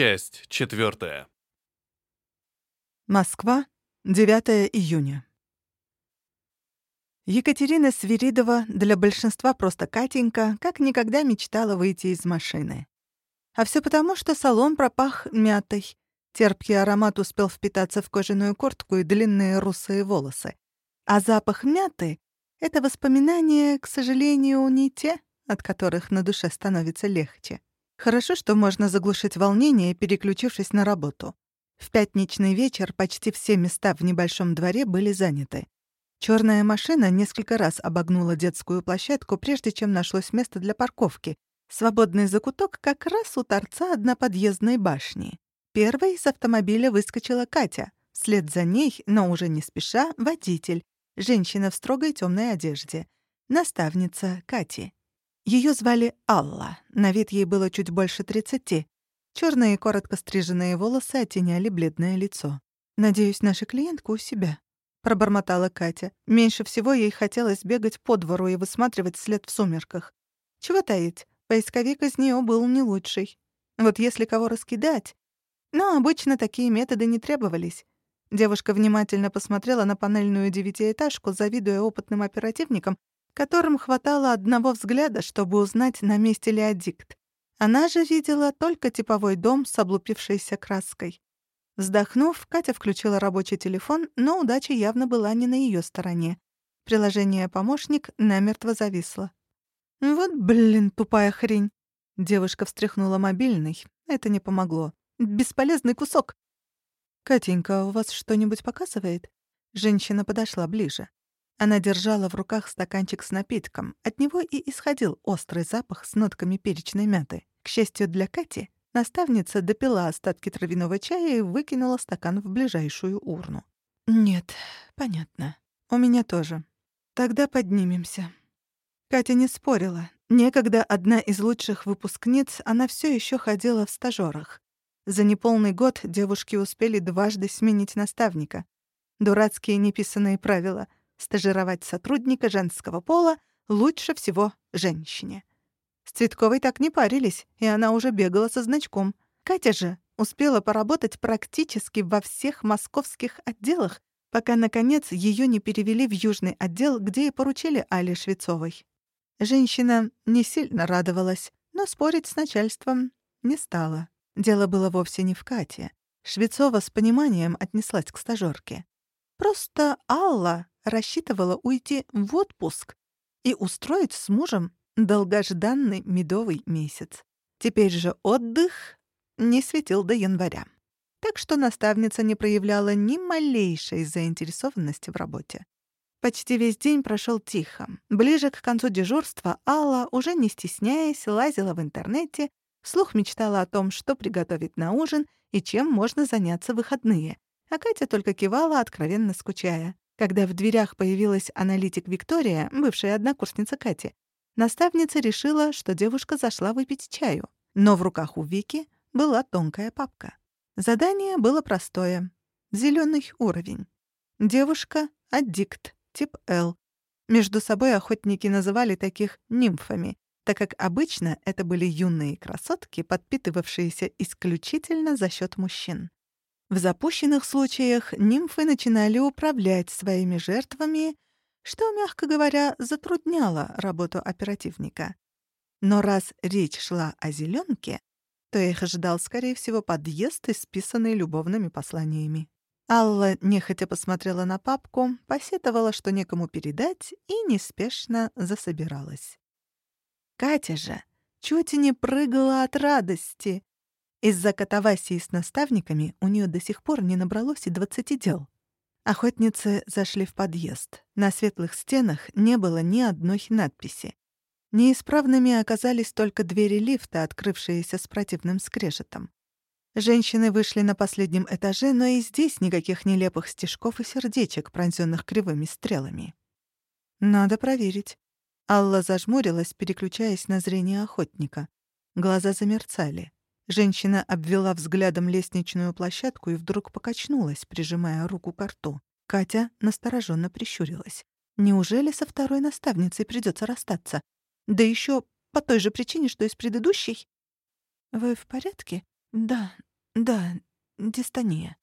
Часть четвертая. Москва, 9 июня. Екатерина Свиридова, для большинства просто Катенька, как никогда мечтала выйти из машины. А все потому, что салон пропах мятой. Терпкий аромат успел впитаться в кожаную куртку и длинные русые волосы. А запах мяты — это воспоминания, к сожалению, не те, от которых на душе становится легче. Хорошо, что можно заглушить волнение, переключившись на работу. В пятничный вечер почти все места в небольшом дворе были заняты. Черная машина несколько раз обогнула детскую площадку, прежде чем нашлось место для парковки. Свободный закуток как раз у торца одноподъездной башни. Первой из автомобиля выскочила Катя. Вслед за ней, но уже не спеша, водитель. Женщина в строгой темной одежде. Наставница Кати. Ее звали Алла, на вид ей было чуть больше тридцати. Черные коротко стриженные волосы оттеняли бледное лицо. «Надеюсь, наша клиентка у себя», — пробормотала Катя. Меньше всего ей хотелось бегать по двору и высматривать след в сумерках. Чего таить, поисковик из нее был не лучший. Вот если кого раскидать... Но обычно такие методы не требовались. Девушка внимательно посмотрела на панельную девятиэтажку, завидуя опытным оперативникам, которым хватало одного взгляда, чтобы узнать, на месте ли аддикт. Она же видела только типовой дом с облупившейся краской. Вздохнув, Катя включила рабочий телефон, но удача явно была не на ее стороне. Приложение «Помощник» намертво зависло. «Вот, блин, тупая хрень!» Девушка встряхнула мобильный. Это не помогло. «Бесполезный кусок!» «Катенька, у вас что-нибудь показывает?» Женщина подошла ближе. Она держала в руках стаканчик с напитком. От него и исходил острый запах с нотками перечной мяты. К счастью для Кати, наставница допила остатки травяного чая и выкинула стакан в ближайшую урну. «Нет, понятно. У меня тоже. Тогда поднимемся». Катя не спорила. Некогда одна из лучших выпускниц, она все еще ходила в стажерах. За неполный год девушки успели дважды сменить наставника. Дурацкие неписанные правила — Стажировать сотрудника женского пола лучше всего женщине. С Цветковой так не парились, и она уже бегала со значком. Катя же успела поработать практически во всех московских отделах, пока, наконец, ее не перевели в южный отдел, где и поручили Али Швецовой. Женщина не сильно радовалась, но спорить с начальством не стала. Дело было вовсе не в Кате. Швецова с пониманием отнеслась к стажёрке. Просто Алла рассчитывала уйти в отпуск и устроить с мужем долгожданный медовый месяц. Теперь же отдых не светил до января. Так что наставница не проявляла ни малейшей заинтересованности в работе. Почти весь день прошел тихо. Ближе к концу дежурства Алла, уже не стесняясь, лазила в интернете, вслух мечтала о том, что приготовить на ужин и чем можно заняться в выходные. А Катя только кивала, откровенно скучая. Когда в дверях появилась аналитик Виктория, бывшая однокурсница Кати, наставница решила, что девушка зашла выпить чаю. Но в руках у Вики была тонкая папка. Задание было простое. Зелёный уровень. Девушка — аддикт, тип Л. Между собой охотники называли таких нимфами, так как обычно это были юные красотки, подпитывавшиеся исключительно за счет мужчин. В запущенных случаях нимфы начинали управлять своими жертвами, что, мягко говоря, затрудняло работу оперативника. Но раз речь шла о зеленке, то их ожидал, скорее всего, подъезд, исписанный любовными посланиями. Алла нехотя посмотрела на папку, посетовала, что некому передать, и неспешно засобиралась. Катя же чуть не прыгала от радости. Из-за катавасии с наставниками у нее до сих пор не набралось и двадцати дел. Охотницы зашли в подъезд. На светлых стенах не было ни одной надписи. Неисправными оказались только двери лифта, открывшиеся с противным скрежетом. Женщины вышли на последнем этаже, но и здесь никаких нелепых стежков и сердечек, пронзённых кривыми стрелами. «Надо проверить». Алла зажмурилась, переключаясь на зрение охотника. Глаза замерцали. Женщина обвела взглядом лестничную площадку и вдруг покачнулась, прижимая руку к рту. Катя настороженно прищурилась. Неужели со второй наставницей придется расстаться? Да еще по той же причине, что и с предыдущей? «Вы в порядке?» «Да, Да, дистония.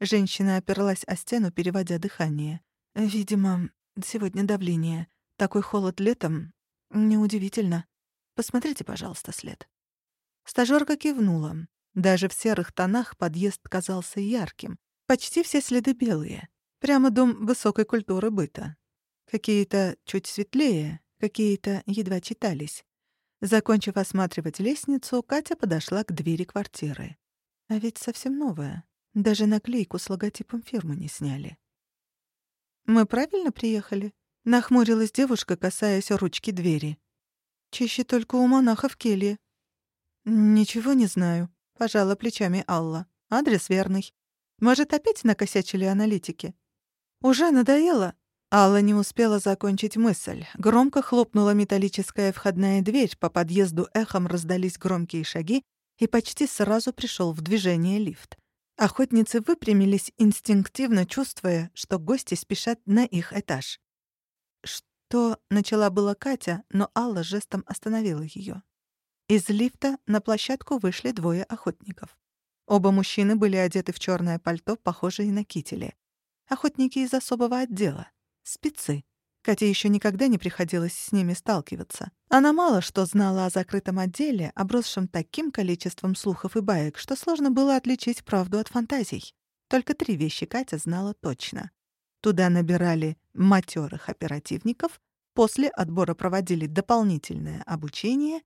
Женщина оперлась о стену, переводя дыхание. Видимо, сегодня давление. Такой холод летом. Неудивительно. Посмотрите, пожалуйста, след. Стажёрка кивнула. Даже в серых тонах подъезд казался ярким. Почти все следы белые. Прямо дом высокой культуры быта. Какие-то чуть светлее, какие-то едва читались. Закончив осматривать лестницу, Катя подошла к двери квартиры. А ведь совсем новая. Даже наклейку с логотипом фирмы не сняли. «Мы правильно приехали?» — нахмурилась девушка, касаясь ручки двери. «Чище только у монаха в келье». «Ничего не знаю», — пожала плечами Алла. «Адрес верный. Может, опять накосячили аналитики?» «Уже надоело?» Алла не успела закончить мысль. Громко хлопнула металлическая входная дверь, по подъезду эхом раздались громкие шаги, и почти сразу пришел в движение лифт. Охотницы выпрямились, инстинктивно чувствуя, что гости спешат на их этаж. «Что?» — начала была Катя, но Алла жестом остановила ее. Из лифта на площадку вышли двое охотников. Оба мужчины были одеты в черное пальто, похожее на кители. Охотники из особого отдела. Спецы. Кате еще никогда не приходилось с ними сталкиваться. Она мало что знала о закрытом отделе, обросшем таким количеством слухов и баек, что сложно было отличить правду от фантазий. Только три вещи Катя знала точно. Туда набирали матерых оперативников, после отбора проводили дополнительное обучение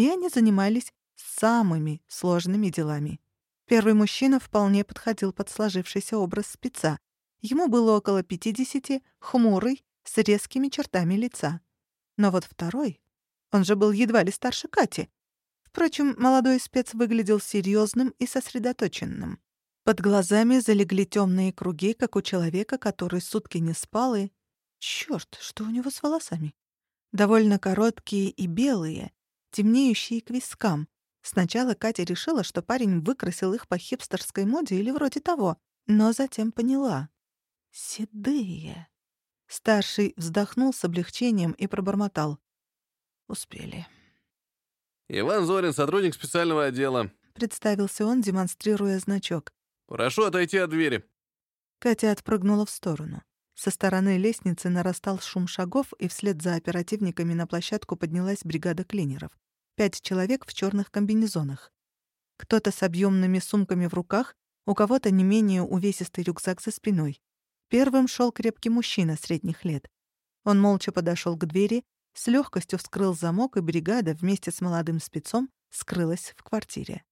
и они занимались самыми сложными делами. Первый мужчина вполне подходил под сложившийся образ спеца. Ему было около 50, хмурый, с резкими чертами лица. Но вот второй, он же был едва ли старше Кати. Впрочем, молодой спец выглядел серьезным и сосредоточенным. Под глазами залегли темные круги, как у человека, который сутки не спал, и... Чёрт, что у него с волосами? Довольно короткие и белые, темнеющие к вискам. Сначала Катя решила, что парень выкрасил их по хипстерской моде или вроде того, но затем поняла. Седые. Старший вздохнул с облегчением и пробормотал. Успели. «Иван Зорин, сотрудник специального отдела», — представился он, демонстрируя значок. «Прошу отойти от двери». Катя отпрыгнула в сторону. Со стороны лестницы нарастал шум шагов, и вслед за оперативниками на площадку поднялась бригада клинеров. Пять человек в черных комбинезонах. Кто-то с объемными сумками в руках, у кого-то не менее увесистый рюкзак за спиной. Первым шел крепкий мужчина средних лет. Он молча подошел к двери, с легкостью вскрыл замок, и бригада вместе с молодым спецом скрылась в квартире.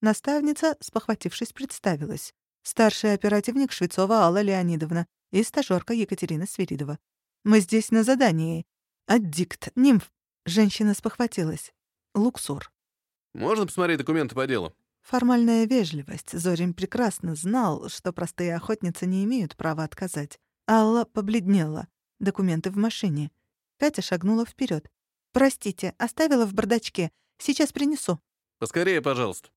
Наставница, спохватившись, представилась. Старший оперативник Швецова Алла Леонидовна, и стажёрка Екатерина Свиридова. Мы здесь на задании. Аддикт, нимф. Женщина спохватилась. Луксур. Можно посмотреть документы по делу? Формальная вежливость. Зорин прекрасно знал, что простые охотницы не имеют права отказать. Алла побледнела. Документы в машине. Катя шагнула вперед. «Простите, оставила в бардачке. Сейчас принесу». «Поскорее, пожалуйста».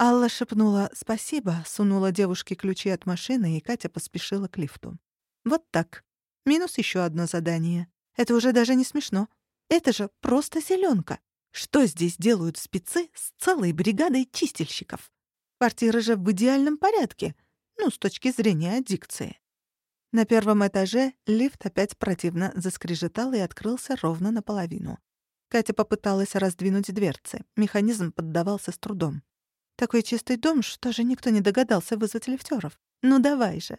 Алла шепнула «спасибо», сунула девушке ключи от машины, и Катя поспешила к лифту. Вот так. Минус еще одно задание. Это уже даже не смешно. Это же просто зеленка. Что здесь делают спецы с целой бригадой чистильщиков? Квартира же в идеальном порядке, ну, с точки зрения аддикции. На первом этаже лифт опять противно заскрежетал и открылся ровно наполовину. Катя попыталась раздвинуть дверцы. Механизм поддавался с трудом. Такой чистый дом, что же никто не догадался вызвать лифтёров? Ну давай же.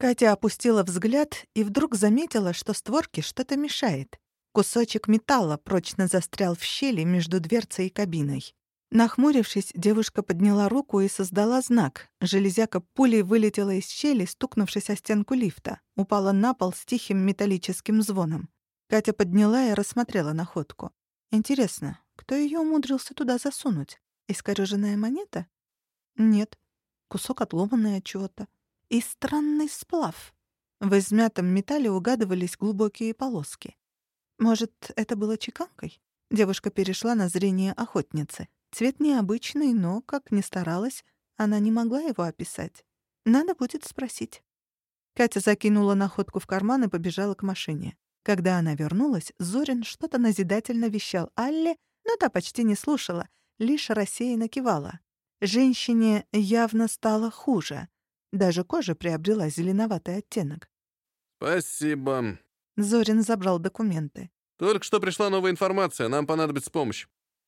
Катя опустила взгляд и вдруг заметила, что створке что-то мешает. Кусочек металла прочно застрял в щели между дверцей и кабиной. Нахмурившись, девушка подняла руку и создала знак. Железяка пулей вылетела из щели, стукнувшись о стенку лифта. Упала на пол с тихим металлическим звоном. Катя подняла и рассмотрела находку. Интересно, кто ее умудрился туда засунуть? Искорёженная монета? Нет. Кусок отломанный от чего-то и странный сплав. В измятом металле угадывались глубокие полоски. Может, это было чеканкой? Девушка перешла на зрение охотницы. Цвет необычный, но, как ни старалась, она не могла его описать. Надо будет спросить. Катя закинула находку в карман и побежала к машине. Когда она вернулась, Зорин что-то назидательно вещал Алле, но та почти не слушала, лишь рассеянно кивала. Женщине явно стало хуже. Даже кожа приобрела зеленоватый оттенок. «Спасибо». Зорин забрал документы. «Только что пришла новая информация, нам понадобится помощь».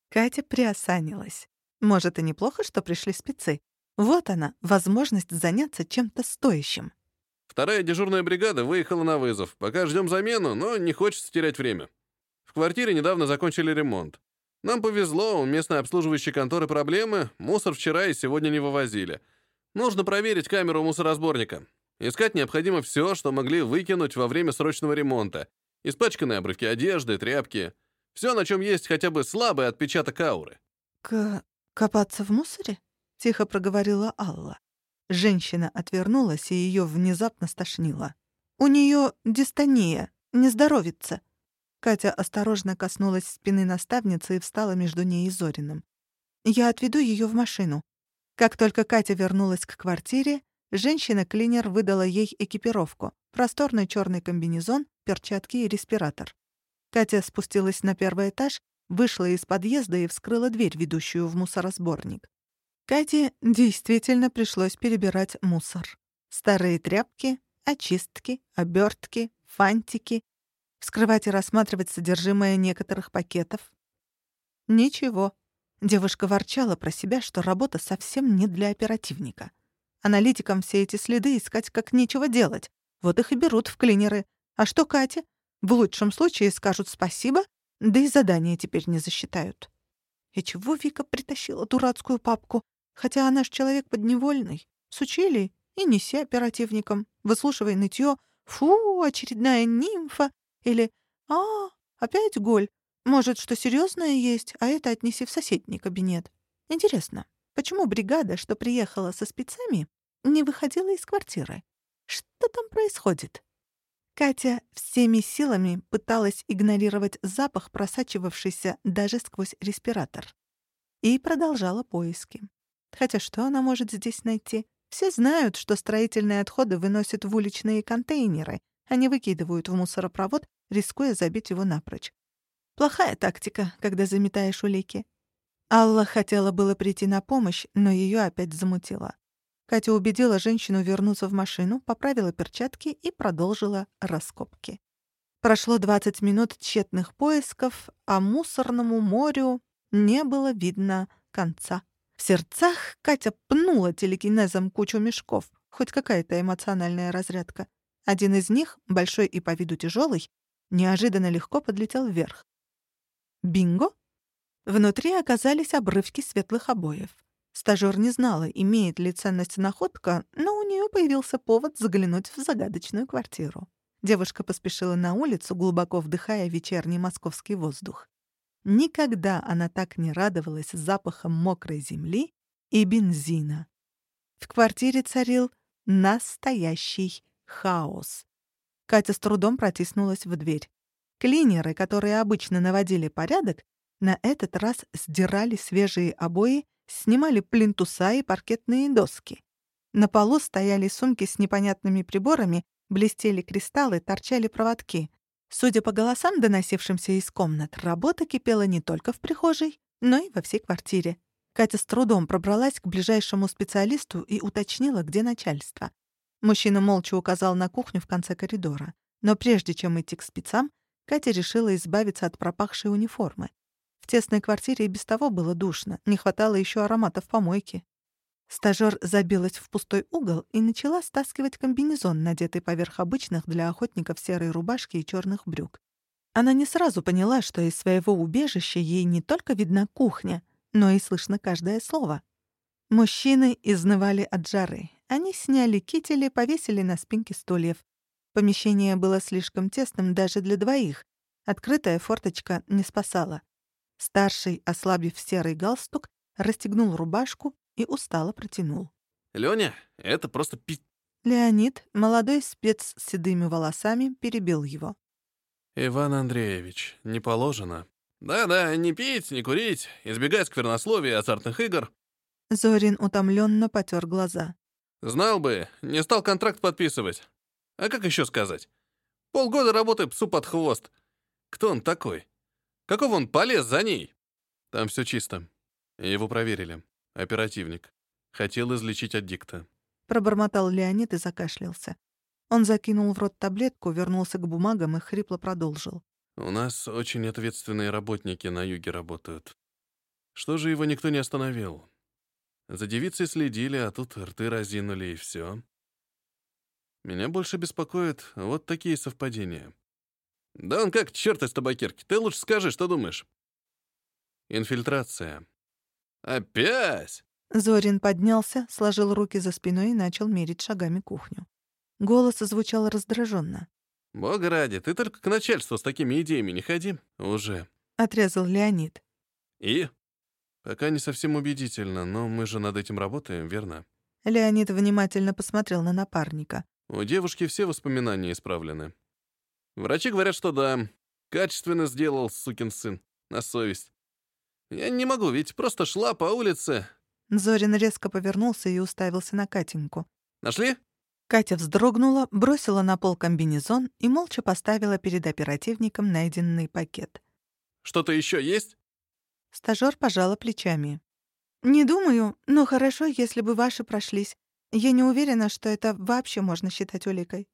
Катя приосанилась. Может, и неплохо, что пришли спецы. Вот она, возможность заняться чем-то стоящим. Вторая дежурная бригада выехала на вызов. Пока ждем замену, но не хочется терять время. В квартире недавно закончили ремонт. Нам повезло, у местной обслуживающей конторы проблемы, мусор вчера и сегодня не вывозили. Нужно проверить камеру мусоросборника. Искать необходимо все, что могли выкинуть во время срочного ремонта. Испачканные обрывки одежды, тряпки. Все, на чем есть хотя бы слабый отпечаток ауры. К копаться в мусоре? Тихо проговорила Алла. Женщина отвернулась, и ее внезапно стошнило. «У нее дистония, не здоровится». Катя осторожно коснулась спины наставницы и встала между ней и Зориным. «Я отведу ее в машину». Как только Катя вернулась к квартире, женщина-клинер выдала ей экипировку — просторный черный комбинезон, перчатки и респиратор. Катя спустилась на первый этаж, вышла из подъезда и вскрыла дверь, ведущую в мусоросборник. Кате действительно пришлось перебирать мусор. Старые тряпки, очистки, обертки, фантики, вскрывать и рассматривать содержимое некоторых пакетов. Ничего. Девушка ворчала про себя, что работа совсем не для оперативника. Аналитикам все эти следы искать как нечего делать. Вот их и берут в клинеры. А что Катя? В лучшем случае скажут спасибо, да и задания теперь не засчитают. И чего Вика притащила дурацкую папку? Хотя она ж человек подневольный. Сучили и неси оперативникам. Выслушивай нытье «Фу, очередная нимфа» или «А, опять голь. Может, что серьезное есть, а это отнеси в соседний кабинет». Интересно, почему бригада, что приехала со спецами, не выходила из квартиры? Что там происходит? Катя всеми силами пыталась игнорировать запах, просачивавшийся даже сквозь респиратор. И продолжала поиски. Хотя что она может здесь найти? Все знают, что строительные отходы выносят в уличные контейнеры, а не выкидывают в мусоропровод, рискуя забить его напрочь. Плохая тактика, когда заметаешь улики. Алла хотела было прийти на помощь, но ее опять замутило. Катя убедила женщину вернуться в машину, поправила перчатки и продолжила раскопки. Прошло 20 минут тщетных поисков, а мусорному морю не было видно конца. В сердцах Катя пнула телекинезом кучу мешков. Хоть какая-то эмоциональная разрядка. Один из них, большой и по виду тяжелый, неожиданно легко подлетел вверх. Бинго! Внутри оказались обрывки светлых обоев. Стажёр не знала, имеет ли ценность находка, но у нее появился повод заглянуть в загадочную квартиру. Девушка поспешила на улицу, глубоко вдыхая вечерний московский воздух. Никогда она так не радовалась запахом мокрой земли и бензина. В квартире царил настоящий хаос. Катя с трудом протиснулась в дверь. Клинеры, которые обычно наводили порядок, на этот раз сдирали свежие обои, снимали плинтуса и паркетные доски. На полу стояли сумки с непонятными приборами, блестели кристаллы, торчали проводки. Судя по голосам, доносившимся из комнат, работа кипела не только в прихожей, но и во всей квартире. Катя с трудом пробралась к ближайшему специалисту и уточнила, где начальство. Мужчина молча указал на кухню в конце коридора. Но прежде чем идти к спецам, Катя решила избавиться от пропахшей униформы. В тесной квартире и без того было душно, не хватало еще ароматов помойки. Стажёр забилась в пустой угол и начала стаскивать комбинезон, надетый поверх обычных для охотников серой рубашки и черных брюк. Она не сразу поняла, что из своего убежища ей не только видна кухня, но и слышно каждое слово. Мужчины изнывали от жары. Они сняли кители, повесили на спинки стульев. Помещение было слишком тесным даже для двоих. Открытая форточка не спасала. Старший, ослабив серый галстук, расстегнул рубашку и устало протянул. «Лёня, это просто пи...» Леонид, молодой спец с седыми волосами, перебил его. «Иван Андреевич, не положено». «Да-да, не пить, не курить, избегать сквернословия и азартных игр». Зорин утомленно потер глаза. «Знал бы, не стал контракт подписывать. А как еще сказать? Полгода работы псу под хвост. Кто он такой? Каков он полез за ней?» «Там все чисто. Его проверили. Оперативник. Хотел излечить аддикта. Пробормотал Леонид и закашлялся. Он закинул в рот таблетку, вернулся к бумагам и хрипло продолжил. У нас очень ответственные работники на юге работают. Что же его никто не остановил? За девицей следили, а тут рты разинули, и все. Меня больше беспокоит вот такие совпадения. Да он как черт из табакерки. Ты лучше скажи, что думаешь? Инфильтрация. Опять? Зорин поднялся, сложил руки за спиной и начал мерить шагами кухню. Голос звучал раздраженно. «Бога ради, ты только к начальству с такими идеями не ходи. Уже». Отрезал Леонид. «И?» «Пока не совсем убедительно, но мы же над этим работаем, верно?» Леонид внимательно посмотрел на напарника. «У девушки все воспоминания исправлены. Врачи говорят, что да, качественно сделал сукин сын, на совесть. Я не могу, ведь просто шла по улице». Зорин резко повернулся и уставился на Катеньку. «Нашли?» Катя вздрогнула, бросила на пол комбинезон и молча поставила перед оперативником найденный пакет. «Что-то еще есть?» Стажёр пожала плечами. «Не думаю, но хорошо, если бы ваши прошлись. Я не уверена, что это вообще можно считать уликой».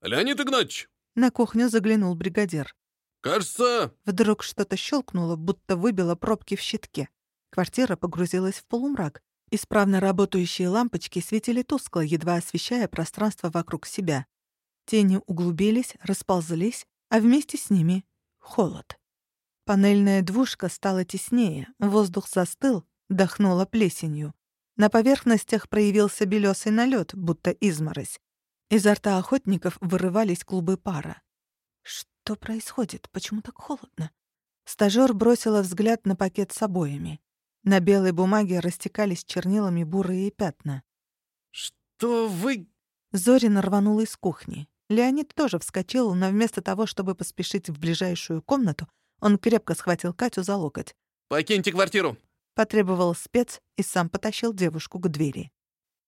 «Леонид Игнатьевич!» На кухню заглянул бригадир. «Кажется...» Вдруг что-то щелкнуло, будто выбило пробки в щитке. Квартира погрузилась в полумрак. Исправно работающие лампочки светили тускло, едва освещая пространство вокруг себя. Тени углубились, расползлись, а вместе с ними — холод. Панельная двушка стала теснее, воздух застыл, дохнуло плесенью. На поверхностях проявился белесый налет, будто изморозь. Изо рта охотников вырывались клубы пара. Что происходит? Почему так холодно? Стажёр бросила взгляд на пакет с обоями. На белой бумаге растекались чернилами бурые пятна. «Что вы...» Зорин рванул из кухни. Леонид тоже вскочил, но вместо того, чтобы поспешить в ближайшую комнату, он крепко схватил Катю за локоть. «Покиньте квартиру!» — потребовал спец и сам потащил девушку к двери.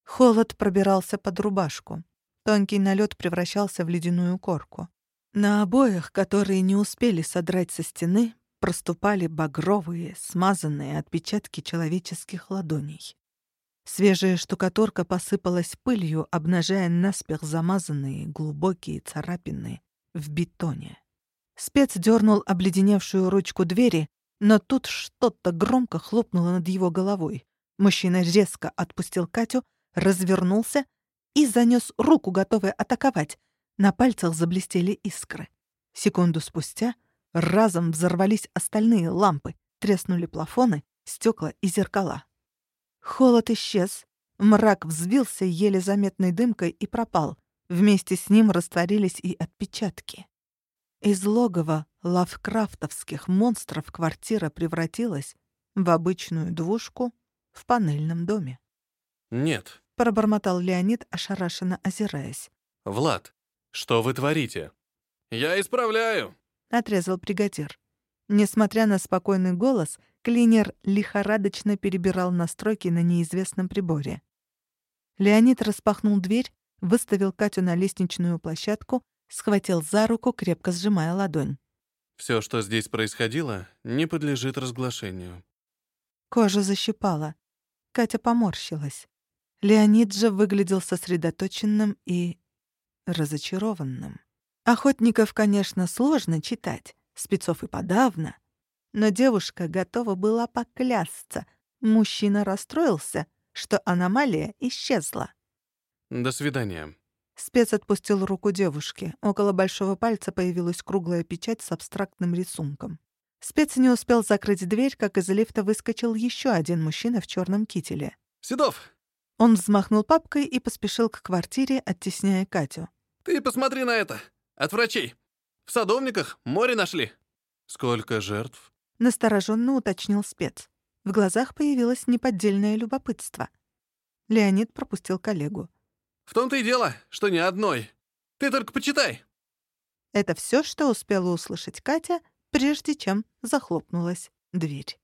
Холод пробирался под рубашку. Тонкий налет превращался в ледяную корку. На обоях, которые не успели содрать со стены, проступали багровые, смазанные отпечатки человеческих ладоней. Свежая штукатурка посыпалась пылью, обнажая наспех замазанные глубокие царапины в бетоне. Спец дернул обледеневшую ручку двери, но тут что-то громко хлопнуло над его головой. Мужчина резко отпустил Катю, развернулся и занес руку, готовый атаковать. На пальцах заблестели искры. Секунду спустя Разом взорвались остальные лампы, треснули плафоны, стекла и зеркала. Холод исчез, мрак взвился еле заметной дымкой и пропал. Вместе с ним растворились и отпечатки. Из логова лавкрафтовских монстров квартира превратилась в обычную двушку в панельном доме. «Нет», — пробормотал Леонид, ошарашенно озираясь. «Влад, что вы творите?» «Я исправляю», отрезал бригадир. Несмотря на спокойный голос, клинер лихорадочно перебирал настройки на неизвестном приборе. Леонид распахнул дверь, выставил Катю на лестничную площадку, схватил за руку, крепко сжимая ладонь. Все, что здесь происходило, не подлежит разглашению. Кожа защипала. Катя поморщилась. Леонид же выглядел сосредоточенным и разочарованным. Охотников, конечно, сложно читать, спецов и подавно. Но девушка готова была поклясться. Мужчина расстроился, что аномалия исчезла. «До свидания». Спец отпустил руку девушки. Около большого пальца появилась круглая печать с абстрактным рисунком. Спец не успел закрыть дверь, как из лифта выскочил еще один мужчина в черном кителе. «Седов!» Он взмахнул папкой и поспешил к квартире, оттесняя Катю. «Ты посмотри на это! От врачей. В садовниках море нашли. Сколько жертв? Настороженно уточнил спец. В глазах появилось неподдельное любопытство. Леонид пропустил коллегу. В том-то и дело, что ни одной. Ты только почитай. Это все, что успела услышать Катя, прежде чем захлопнулась дверь.